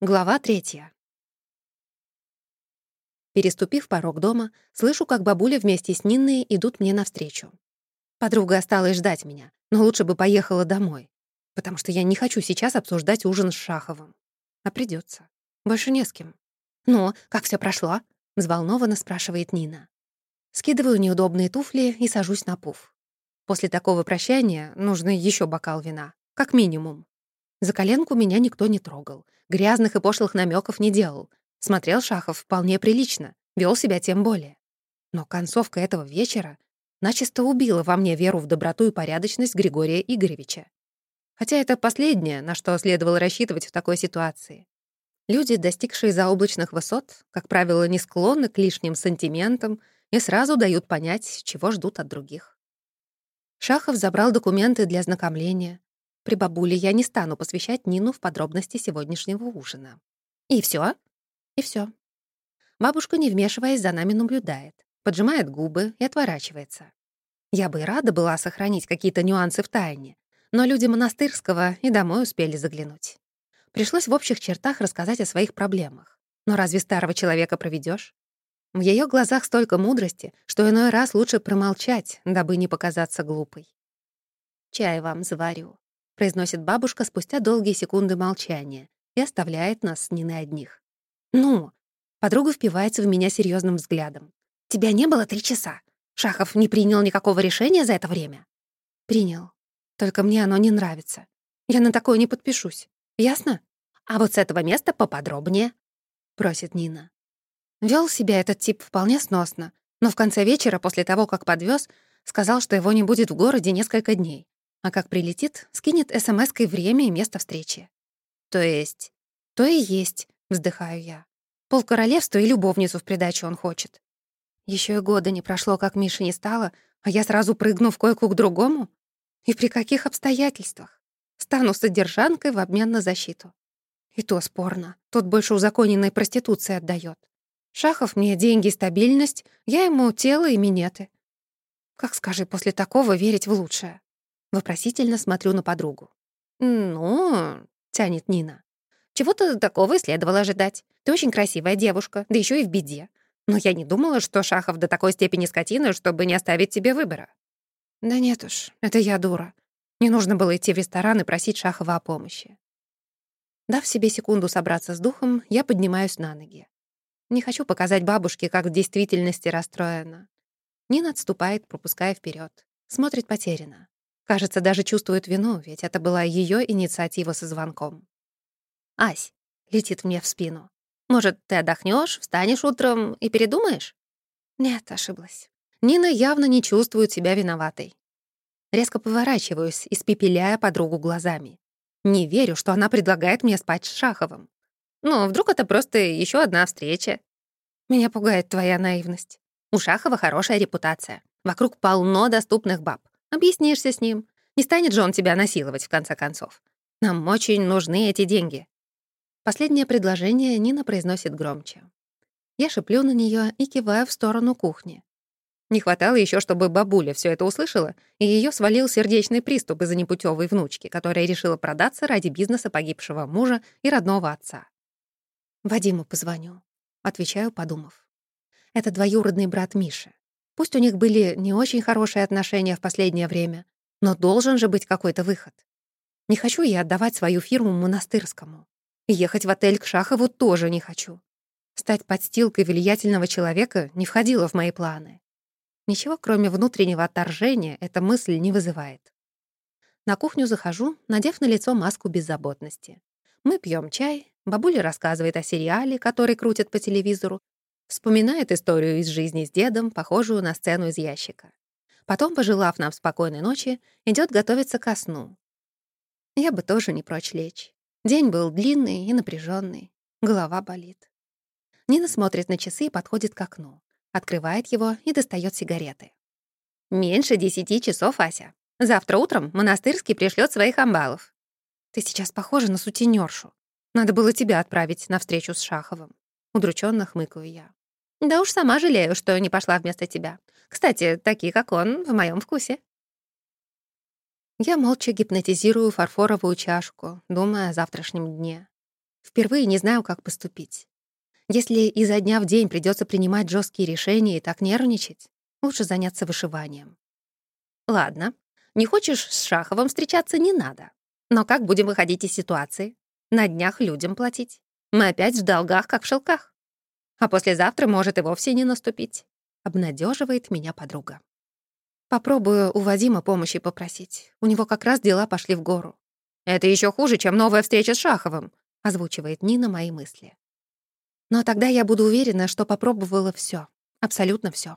Глава третья. Переступив порог дома, слышу, как бабуля вместе с Нинной идут мне навстречу. Подруга осталась ждать меня, но лучше бы поехала домой, потому что я не хочу сейчас обсуждать ужин с Шаховым. А придется. Больше не с кем. «Ну, как все прошло?» — взволнованно спрашивает Нина. Скидываю неудобные туфли и сажусь на пуф. После такого прощания нужно еще бокал вина, как минимум. За коленку меня никто не трогал, грязных и пошлых намеков не делал. Смотрел Шахов вполне прилично, вел себя тем более. Но концовка этого вечера начисто убила во мне веру в доброту и порядочность Григория Игоревича. Хотя это последнее, на что следовало рассчитывать в такой ситуации. Люди, достигшие заоблачных высот, как правило, не склонны к лишним сантиментам и сразу дают понять, чего ждут от других. Шахов забрал документы для ознакомления, при бабуле я не стану посвящать Нину в подробности сегодняшнего ужина. И все? И все. Бабушка, не вмешиваясь, за нами наблюдает, поджимает губы и отворачивается. Я бы и рада была сохранить какие-то нюансы в тайне, но люди монастырского и домой успели заглянуть. Пришлось в общих чертах рассказать о своих проблемах. Но разве старого человека проведешь? В ее глазах столько мудрости, что иной раз лучше промолчать, дабы не показаться глупой. «Чай вам заварю», произносит бабушка спустя долгие секунды молчания и оставляет нас с Ниной одних. «Ну?» Подруга впивается в меня серьезным взглядом. «Тебя не было три часа. Шахов не принял никакого решения за это время?» «Принял. Только мне оно не нравится. Я на такое не подпишусь. Ясно? А вот с этого места поподробнее», — просит Нина. Вел себя этот тип вполне сносно, но в конце вечера, после того, как подвез, сказал, что его не будет в городе несколько дней. А как прилетит, скинет смс-кой время и место встречи. То есть? То и есть, вздыхаю я. Пол королевства и любовницу в придачу он хочет. Еще и года не прошло, как Миши не стало, а я сразу прыгну в койку к другому? И при каких обстоятельствах? Стану содержанкой в обмен на защиту. И то спорно. Тот больше узаконенной проституции отдает. Шахов мне деньги и стабильность, я ему тело и минеты. Как, скажи, после такого верить в лучшее? Вопросительно смотрю на подругу. «Ну...» — тянет Нина. «Чего-то такого и следовало ожидать. Ты очень красивая девушка, да еще и в беде. Но я не думала, что Шахов до такой степени скотина, чтобы не оставить тебе выбора». «Да нет уж, это я дура. Не нужно было идти в ресторан и просить Шахова о помощи». Дав себе секунду собраться с духом, я поднимаюсь на ноги. Не хочу показать бабушке, как в действительности расстроена. Нина отступает, пропуская вперед, Смотрит потерянно. Кажется, даже чувствует вину, ведь это была ее инициатива со звонком. «Ась», — летит мне в спину, «может, ты отдохнешь, встанешь утром и передумаешь?» Нет, ошиблась. Нина явно не чувствует себя виноватой. Резко поворачиваюсь, испепеляя подругу глазами. Не верю, что она предлагает мне спать с Шаховым. Ну, вдруг это просто еще одна встреча. Меня пугает твоя наивность. У Шахова хорошая репутация. Вокруг полно доступных баб. Объяснишься с ним. Не станет же он тебя насиловать, в конце концов. Нам очень нужны эти деньги». Последнее предложение Нина произносит громче. Я шеплю на нее и киваю в сторону кухни. Не хватало еще, чтобы бабуля все это услышала, и ее свалил сердечный приступ из-за непутевой внучки, которая решила продаться ради бизнеса погибшего мужа и родного отца. «Вадиму позвоню», — отвечаю, подумав. «Это двоюродный брат Миши. Пусть у них были не очень хорошие отношения в последнее время, но должен же быть какой-то выход. Не хочу я отдавать свою фирму монастырскому. Ехать в отель к Шахову тоже не хочу. Стать подстилкой влиятельного человека не входило в мои планы. Ничего, кроме внутреннего отторжения, эта мысль не вызывает. На кухню захожу, надев на лицо маску беззаботности. Мы пьем чай, бабуля рассказывает о сериале, который крутят по телевизору, Вспоминает историю из жизни с дедом, похожую на сцену из ящика. Потом, пожелав нам спокойной ночи, идет готовиться ко сну. Я бы тоже не прочь лечь. День был длинный и напряженный. Голова болит. Нина смотрит на часы и подходит к окну. Открывает его и достает сигареты. «Меньше десяти часов, Ася. Завтра утром монастырский пришлет своих амбалов. Ты сейчас похожа на сутенершу. Надо было тебя отправить на встречу с Шаховым. Удрученно хмыкаю я. Да уж сама жалею, что не пошла вместо тебя. Кстати, такие, как он, в моем вкусе. Я молча гипнотизирую фарфоровую чашку, думая о завтрашнем дне. Впервые не знаю, как поступить. Если изо дня в день придется принимать жесткие решения и так нервничать, лучше заняться вышиванием. Ладно, не хочешь с Шаховым встречаться, не надо. Но как будем выходить из ситуации? На днях людям платить. Мы опять в долгах, как в шелках. А послезавтра может и вовсе не наступить. Обнадеживает меня подруга. Попробую у Вадима помощи попросить. У него как раз дела пошли в гору. Это еще хуже, чем новая встреча с Шаховым, озвучивает Нина мои мысли. Но тогда я буду уверена, что попробовала все, абсолютно все.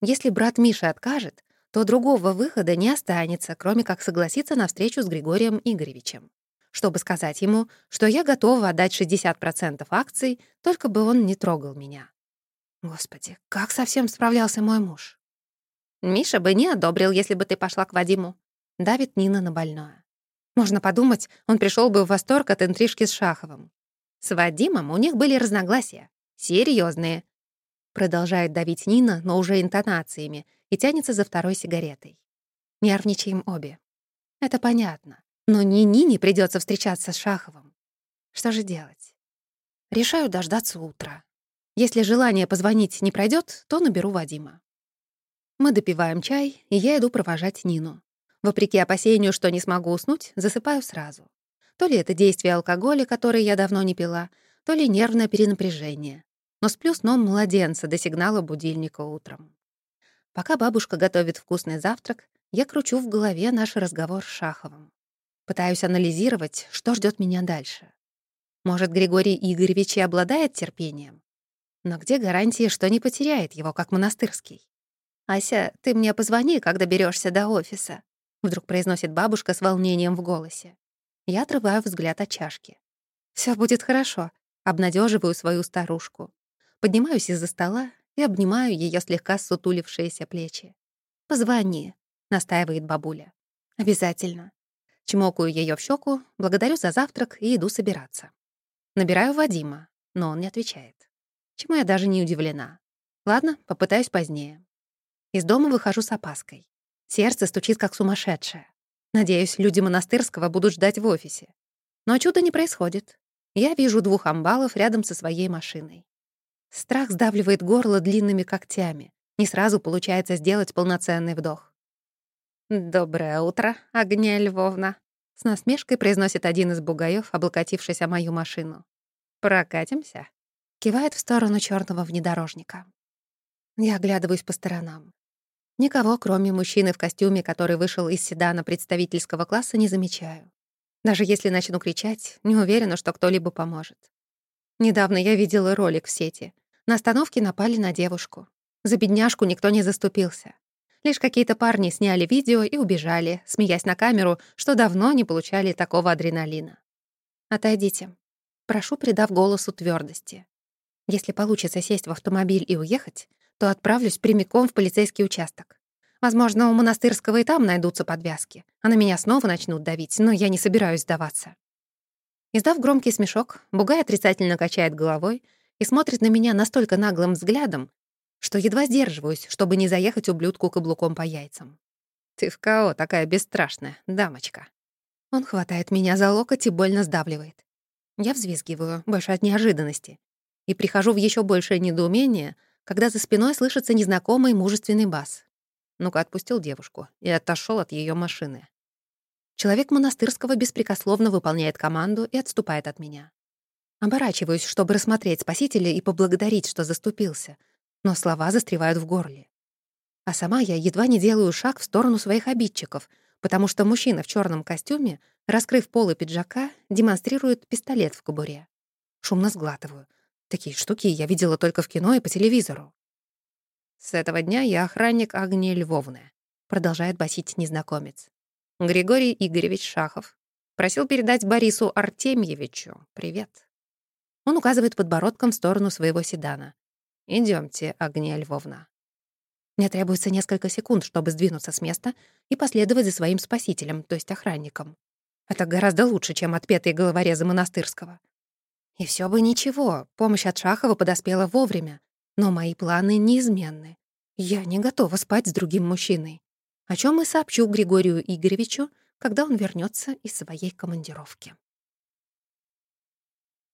Если брат Миша откажет, то другого выхода не останется, кроме как согласиться на встречу с Григорием Игоревичем, чтобы сказать ему, что я готова отдать 60% акций, только бы он не трогал меня. Господи, как совсем справлялся мой муж. Миша бы не одобрил, если бы ты пошла к Вадиму. Давит Нина на больное. Можно подумать, он пришел бы в восторг от интрижки с Шаховым. С Вадимом у них были разногласия. серьезные. Продолжает давить Нина, но уже интонациями, и тянется за второй сигаретой. Нервничаем обе. Это понятно. Но не Нине придется встречаться с Шаховым. Что же делать? Решаю дождаться утра. Если желание позвонить не пройдет, то наберу Вадима. Мы допиваем чай, и я иду провожать Нину. Вопреки опасению, что не смогу уснуть, засыпаю сразу. То ли это действие алкоголя, который я давно не пила, то ли нервное перенапряжение. Но сплю сном младенца до сигнала будильника утром. Пока бабушка готовит вкусный завтрак, я кручу в голове наш разговор с Шаховым. Пытаюсь анализировать, что ждет меня дальше. Может, Григорий Игоревич и обладает терпением? Но где гарантия, что не потеряет его, как монастырский? «Ася, ты мне позвони, когда доберешься до офиса», вдруг произносит бабушка с волнением в голосе. Я отрываю взгляд от чашки. Все будет хорошо», — обнадеживаю свою старушку. Поднимаюсь из-за стола и обнимаю ее слегка сутулившиеся плечи. «Позвони», — настаивает бабуля. «Обязательно». Чмокаю ее в щеку, благодарю за завтрак и иду собираться. Набираю Вадима, но он не отвечает. Чему я даже не удивлена. Ладно, попытаюсь позднее. Из дома выхожу с опаской. Сердце стучит как сумасшедшее. Надеюсь, люди монастырского будут ждать в офисе. Но чуда не происходит. Я вижу двух амбалов рядом со своей машиной. Страх сдавливает горло длинными когтями. Не сразу получается сделать полноценный вдох. «Доброе утро, Огня Львовна», — с насмешкой произносит один из бугаев, облокотившись о мою машину. «Прокатимся?» — кивает в сторону черного внедорожника. Я оглядываюсь по сторонам. Никого, кроме мужчины в костюме, который вышел из седана представительского класса, не замечаю. Даже если начну кричать, не уверена, что кто-либо поможет. Недавно я видела ролик в сети. На остановке напали на девушку. За бедняжку никто не заступился. Лишь какие-то парни сняли видео и убежали, смеясь на камеру, что давно не получали такого адреналина. «Отойдите». Прошу, придав голосу твердости. Если получится сесть в автомобиль и уехать, то отправлюсь прямиком в полицейский участок. Возможно, у монастырского и там найдутся подвязки, а на меня снова начнут давить, но я не собираюсь сдаваться. Издав громкий смешок, Бугай отрицательно качает головой и смотрит на меня настолько наглым взглядом, что едва сдерживаюсь, чтобы не заехать ублюдку каблуком по яйцам. «Ты в кого такая бесстрашная, дамочка?» Он хватает меня за локоть и больно сдавливает. Я взвизгиваю, больше от неожиданности, и прихожу в еще большее недоумение, когда за спиной слышится незнакомый мужественный бас. Ну-ка отпустил девушку и отошел от ее машины. Человек монастырского беспрекословно выполняет команду и отступает от меня. Оборачиваюсь, чтобы рассмотреть спасителя и поблагодарить, что заступился, но слова застревают в горле. А сама я едва не делаю шаг в сторону своих обидчиков, потому что мужчина в черном костюме, раскрыв полы пиджака, демонстрирует пистолет в кобуре. Шумно сглатываю. Такие штуки я видела только в кино и по телевизору. «С этого дня я охранник Агнии Львовны», — продолжает басить незнакомец. «Григорий Игоревич Шахов. Просил передать Борису Артемьевичу привет». Он указывает подбородком в сторону своего седана. Идемте, Агния Львовна». Мне требуется несколько секунд, чтобы сдвинуться с места и последовать за своим спасителем, то есть охранником. Это гораздо лучше, чем отпетые головорезы монастырского. И все бы ничего, помощь от Шахова подоспела вовремя. Но мои планы неизменны. Я не готова спать с другим мужчиной. О чем и сообщу Григорию Игоревичу, когда он вернется из своей командировки.